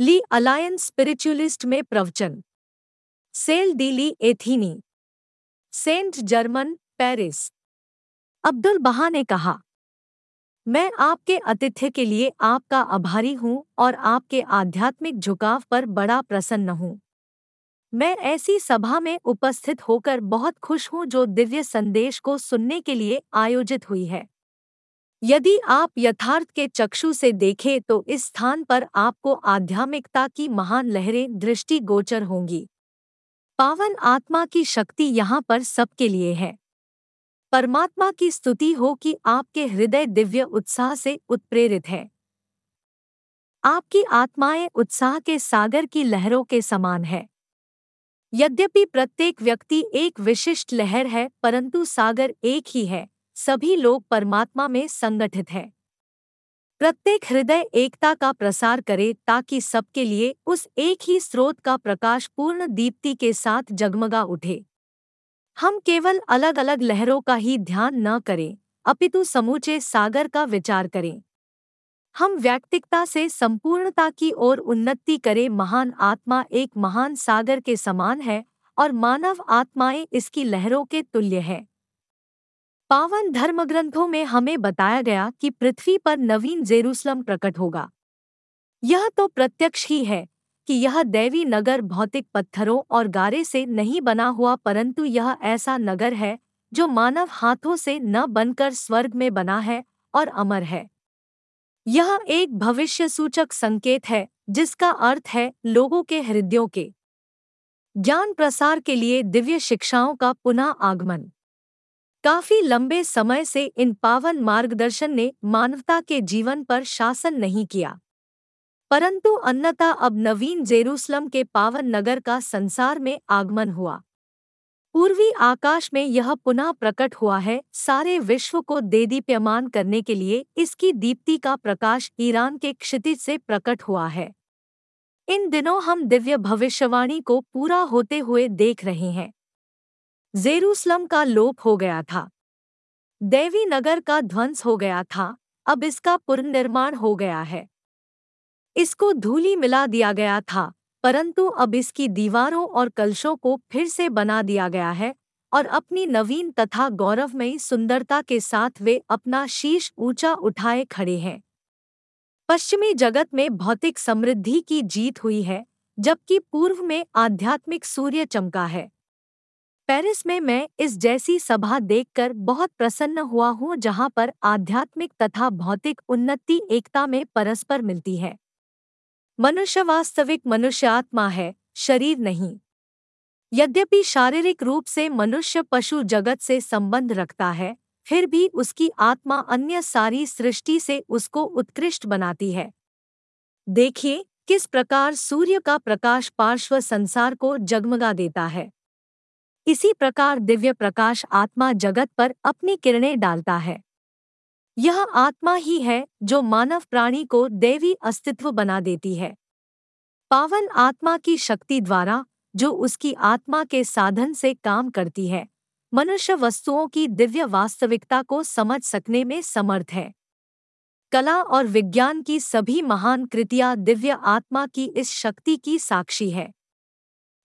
ली alliance spiritualist में प्रवचन। सेल डी ली एथीनी। Saint Germain, Paris. Abdul Baha ने कहा, मैं आपके आतिथ्य के लिए आपका आभारी हूँ और आपके आध्यात्मिक झुकाव पर बड़ा प्रसन्न हूँ। मैं ऐसी सभा में उपस्थित होकर बहुत खुश हूँ जो दिव्य संदेश को सुनने के लिए आयोजित हुई है। यदि आप यथार्थ के चक्षु से देखें तो इस स्थान पर आपको आध्यात्मिकता की महान लहरें, दृष्टि गोचर होंगी। पावन आत्मा की शक्ति यहाँ पर सबके लिए है। परमात्मा की स्तुति हो कि आपके हृदय दिव्य उत्साह से उत्प्रेरित है। आपकी आत्माएँ उत्साह के सागर की लहरों के समान है। यद्यपि प्रत्येक व्यक्ति एक विशिष्ट लहर है, परंतु सागर एक ही है। सभी लोग परमात्मा में संगठित हैं। प्रत्येक हृदय एकता का प्रसार करे ताकि सबके लिए उस एक ही स्रोत का प्रकाश पूर्ण दीप्ति के साथ जगमगा उठे। हम केवल अलग अलग लहरों का ही ध्यान न करें, अपितु समूचे सागर का विचार करें। हम व्यक्तिकता से संपूर्णता की ओर उन्नति करें महान आत्मा एक महान सागर के समान है और मानव आत्माएँ इसकी लहरों के तुल्य है। पावन धर्मग्रंथों में हमें बताया गया कि पृथ्वी पर नवीन जेरूसलम प्रकट होगा। यह तो प्रत्यक्ष ही है कि यह दैवी नगर भौतिक पत्थरों और गारे से नहीं बना हुआ परंतु यह ऐसा नगर है जो मानव हाथों से न बनकर स्वर्ग में बना है और अमर है। यह एक भविष्य सूचक संकेत है जिसका अर्थ है लोगों के हृदयों के ज्ञान प्रसार के लिए दिव्य शिक्षाओं का पुनः आगमन। काफ़ी लंबे समय से इन पावन मार्गदर्शन ने मानवता के जीवन पर शासन नहीं किया। परंतु अन्नता अब नवीन जेरूसलम के पावन नगर का संसार में आगमन हुआ। पूर्वी आकाश में यह पुनः प्रकट हुआ है, सारे विश्व को देदीप्यमान करने के लिए इसकी दीप्ति का प्रकाश ईरान के क्षितिज से प्रकट हुआ है। इन दिनों हम दिव्य भविष्यवाणी को पूरा होते हुए देख रहे हैं। जेरूसलम का लोप हो गया था। देवी नगर का ध्वंस हो गया था। अब इसका पुनर्निर्माण हो गया है। इसको धूली मिला दिया गया था, परंतु अब इसकी दीवारों और कलशों को फिर से बना दिया गया है और अपनी नवीन तथा गौरवमयी सुंदरता के साथ वे अपना शीश ऊँचा उठाए खड़े हैं। पश्चिमी जगत में भौतिक समृद्धि की जीत हुई है, जबकि पूर्व में आध्यात्मिक सूर्य चमका है। पेरिस में मैं इस जैसी सभा देखकर बहुत प्रसन्न हुआ हूँ जहाँ पर आध्यात्मिक तथा भौतिक उन्नति, एकता में परस्पर मिलती है। मनुष्य वास्तविक मनुष्य आत्मा है, शरीर नहीं। यद्यपि शारीरिक रूप से मनुष्य पशु जगत से संबंध रखता है, फिर भी उसकी आत्मा अन्य सारी सृष्टि से उसको उत्कृष्ट बनाती है। देखिए, किस प्रकार सूर्य का प्रकाश पार्श्व संसार को जगमगा देता है। इसी प्रकार दिव्य प्रकाश आत्मा जगत पर अपनी किरणें डालता है। यह आत्मा ही है जो मानव प्राणी को देवी अस्तित्व बना देती है। पावन आत्मा की शक्ति द्वारा, जो उसकी आत्मा के साधन से काम करती है, मनुष्य वस्तुओं की दिव्य वास्तविकता को समझ सकने में समर्थ है। कला और विज्ञान की सभी महान कृतियाँ दिव्य आत्मा की इस शक्ति की साक्षी है।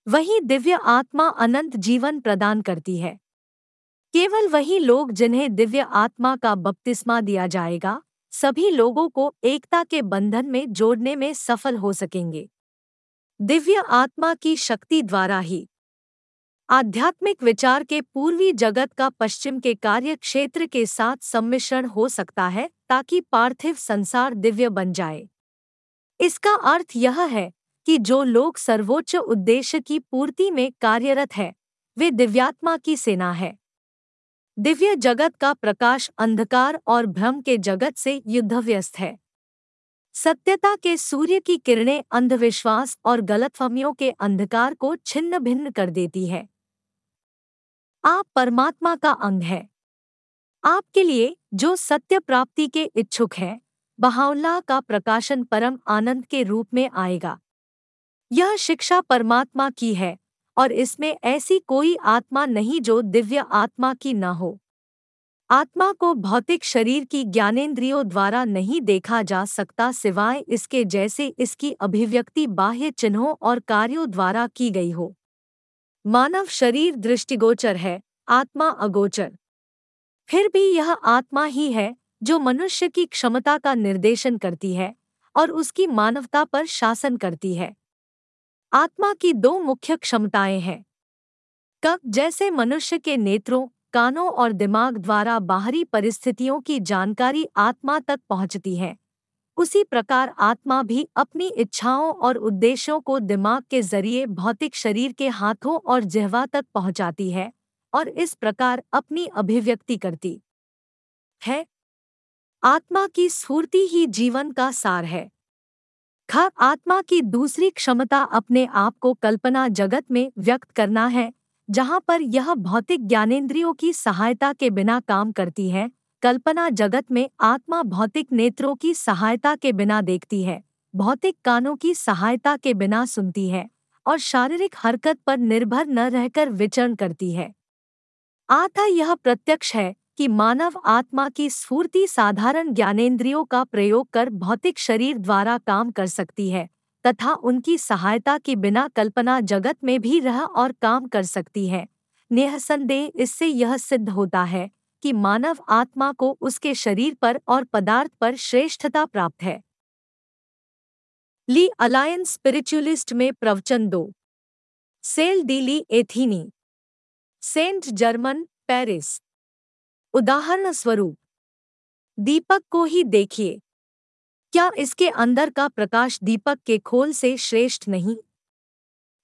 वही दिव्य आत्मा अनंत जीवन प्रदान करती है। केवल वही लोग जिन्हें दिव्य आत्मा का बपतिस्मा दिया जाएगा, सभी लोगों को एकता के बंधन में जोड़ने में सफल हो सकेंगे। दिव्य आत्मा की शक्ति द्वारा ही। आध्यात्मिक विचार के पूर्वी जगत का पश्चिम के कार्य क्षेत्र के साथ सम्मिश्रण हो सकता है, ताकि पार्थिव संसार दिव्य बन जाए। इसका अर्थ यह है कि जो लोग सर्वोच्च उद्देश्य की पूर्ति में कार्यरत है, वे दिव्यात्मा की सेना है। दिव्य जगत का प्रकाश अंधकार और भ्रम के जगत से युद्धव्यस्त है। सत्यता के सूर्य की किरणें अंधविश्वास और गलतफहमियों के अंधकार को छिन्न भिन्न कर देती है। आप परमात्मा का अंग है। आपके लिए जो सत्य प्राप्ति के इच्छुक है, बहाउल्लाह का प्रकाशन परम आनंद के रूप में आएगा। यह शिक्षा परमात्मा की है, और इसमें ऐसी कोई आत्मा नहीं जो दिव्य आत्मा की न हो। आत्मा को भौतिक शरीर की ज्ञानेंद्रियों द्वारा नहीं देखा जा सकता सिवाय इसके जैसे इसकी अभिव्यक्ति बाह्य चिन्हों और कार्यों द्वारा की गई हो। मानव शरीर दृष्टिगोचर है, आत्मा अगोचर। फिर भी यह आत्मा ही है, जो मनुष्य की क्षमता का निर्देशन करती है, और उसकी मानवता पर शासन करती है। आत्मा की दो मुख्य क्षमताएँ हैं। कब जैसे मनुष्य के नेत्रों, कानों और दिमाग द्वारा बाहरी परिस्थितियों की जानकारी आत्मा तक पहुँचती है। उसी प्रकार आत्मा भी अपनी इच्छाओं और उद्देश्यों को दिमाग के ज़रिए भौतिक शरीर के हाथों और जहवा तक पहुंचाती है और इस प्रकार अपनी अभिव्यक्ति करती है। आत्मा की स्फूर्ति ही जीवन का सार है। ख, आत्मा की दूसरी क्षमता अपने आप को कल्पना जगत में व्यक्त करना है, जहाँ पर यह भौतिक ज्ञानेंद्रियों की सहायता के बिना काम करती है, कल्पना जगत में आत्मा भौतिक नेत्रों की सहायता के बिना देखती है, भौतिक कानों की सहायता के बिना सुनती है, और शारीरिक हरकत पर निर्भर न रहकर विचरण करती है। आता यह प्रत्यक्ष है कि मानव आत्मा की स्फूर्ति साधारण ज्ञानेंद्रियों का प्रयोग कर भौतिक शरीर द्वारा काम कर सकती है, तथा उनकी सहायता के बिना कल्पना जगत में भी रह और काम कर सकती है। निसंदेह इससे यह सिद्ध होता है कि मानव आत्मा को उसके शरीर पर और पदार्थ पर श्रेष्ठता प्राप्त है। ली अलायंस स्पिरिचुअलिस्ट में प्रवचन दो। सेल डीली एथीनी। Saint Germain, Paris. उदाहरण स्वरूप, दीपक को ही देखिए। क्या इसके अंदर का प्रकाश दीपक के खोल से श्रेष्ठ नहीं?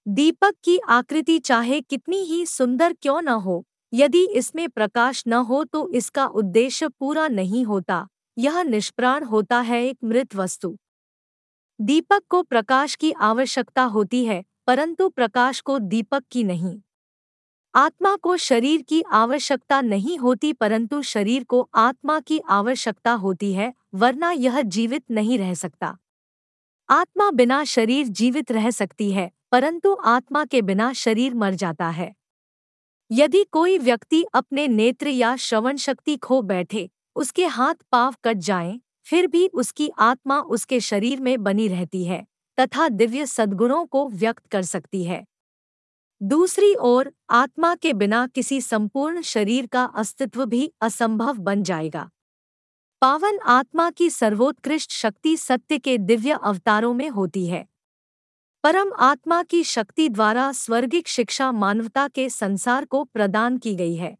दीपक की आकृति चाहे कितनी ही सुंदर क्यों न हो, यदि इसमें प्रकाश न हो तो इसका उद्देश्य पूरा नहीं होता, यह निष्प्राण होता है एक मृत वस्तु। दीपक को प्रकाश की आवश्यकता होती है, परंतु प्रकाश को दीपक की नहीं। आत्मा को शरीर की आवश्यकता नहीं होती परंतु शरीर को आत्मा की आवश्यकता होती है वरना यह जीवित नहीं रह सकता। आत्मा बिना शरीर जीवित रह सकती है परंतु आत्मा के बिना शरीर मर जाता है। यदि कोई व्यक्ति अपने नेत्र या श्रवण शक्ति खो बैठे उसके हाथ पाव कट जाएँ, फिर भी उसकी आत्मा उसके शरीर में बनी रहती है तथा दिव्य सद्गुणों को व्यक्त कर सकती है। दूसरी ओर, आत्मा के बिना किसी संपूर्ण शरीर का अस्तित्व भी असंभव बन जाएगा। पावन आत्मा की सर्वोत्कृष्ट शक्ति सत्य के दिव्य अवतारों में होती है। परम आत्मा की शक्ति द्वारा स्वर्गिक शिक्षा मानवता के संसार को प्रदान की गई है।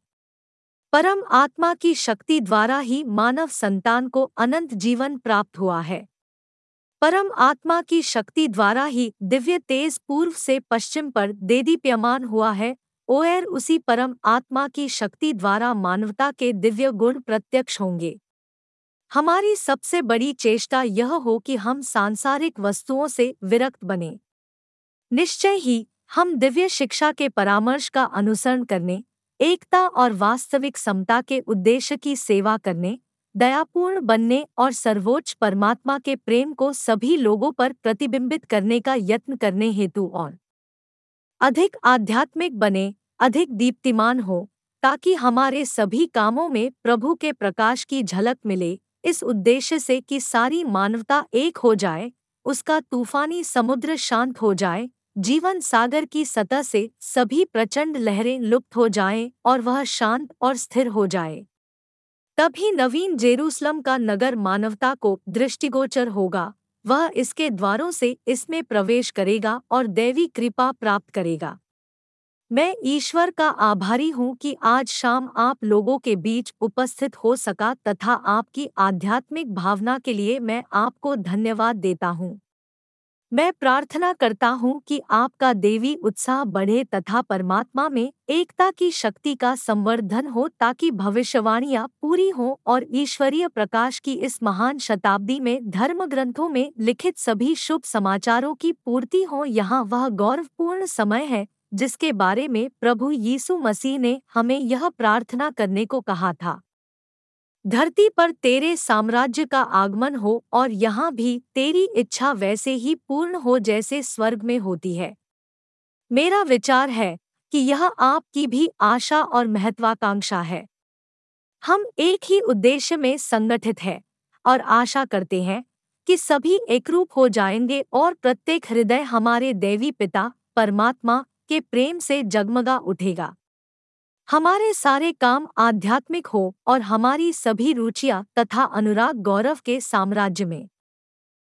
परम आत्मा की शक्ति द्वारा ही मानव संतान को अनंत जीवन प्राप्त हुआ है। परम आत्मा की शक्ति द्वारा ही दिव्य तेज पूर्व से पश्चिम पर देदीप्यमान हुआ है, ओएर उसी परम आत्मा की शक्ति द्वारा मानवता के दिव्य गुण प्रत्यक्ष होंगे। हमारी सबसे बड़ी चेष्टा यह हो कि हम सांसारिक वस्तुओं से विरक्त बने। निश्चय ही, हम दिव्य शिक्षा के परामर्श का अनुसरण करने, एकता और वास्तविक समता के उद्देश्य की सेवा करने दयापूर्ण बनने और सर्वोच्च परमात्मा के प्रेम को सभी लोगों पर प्रतिबिंबित करने का यत्न करने हेतु और अधिक आध्यात्मिक बने, अधिक दीप्तिमान हो, ताकि हमारे सभी कामों में प्रभु के प्रकाश की झलक मिले। इस उद्देश्य से कि सारी मानवता एक हो जाए, उसका तूफानी समुद्र शांत हो जाए, जीवन सागर की सतह से सभी प्रचंड लहरें लुप्त हो जाएँ और वह शांत और स्थिर हो जाए। तभी नवीन जेरूसलम का नगर मानवता को दृष्टिगोचर होगा। वह इसके द्वारों से इसमें प्रवेश करेगा और दैवी कृपा प्राप्त करेगा। मैं ईश्वर का आभारी हूँ कि आज शाम आप लोगों के बीच उपस्थित हो सका तथा आपकी आध्यात्मिक भावना के लिए मैं आपको धन्यवाद देता हूँ। मैं प्रार्थना करता हूँ कि आपका देवी उत्साह बढ़े तथा परमात्मा में एकता की शक्ति का संवर्धन हो ताकि भविष्यवाणियाँ पूरी हों और ईश्वरीय प्रकाश की इस महान शताब्दी में धर्म ग्रंथों में लिखित सभी शुभ समाचारों की पूर्ति हो। यहाँ वह गौरवपूर्ण समय है जिसके बारे में प्रभु यीशु मसीह ने हमें यह प्रार्थना करने को कहा था। धरती पर तेरे साम्राज्य का आगमन हो और यहाँ भी तेरी इच्छा वैसे ही पूर्ण हो जैसे स्वर्ग में होती है। मेरा विचार है कि यह आपकी भी आशा और महत्वाकांक्षा है। हम एक ही उद्देश्य में संगठित हैं और आशा करते हैं कि सभी एकरूप हो जाएँगे और प्रत्येक हृदय हमारे देवी पिता, परमात्मा के प्रेम से जगमगा उठेगा। हमारे सारे काम आध्यात्मिक हो और हमारी सभी रुचियाँ तथा अनुराग गौरव के साम्राज्य में।